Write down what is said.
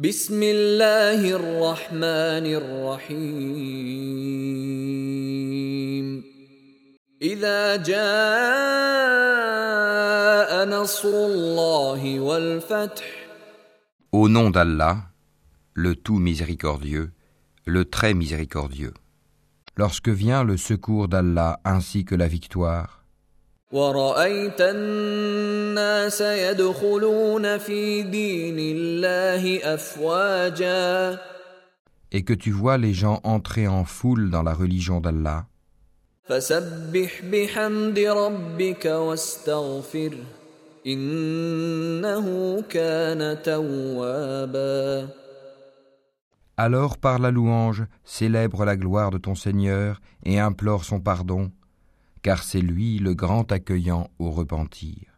بسم الله الرحمن الرحيم إذا جاء نصر الله والفتح Au nom d'Allah, le tout miséricordieux, le très miséricordieux. Lorsque vient le secours d'Allah ainsi que la victoire, ورأيت الناس يدخلون في دين الله أفواجا et que tu vois les gens entrer en foule dans la religion d'Allah, فسبح بحمد ربك واستغفره إنه كان توابا alors par la louange, célèbre la gloire de ton Seigneur et implore son pardon, car c'est lui le grand accueillant au repentir.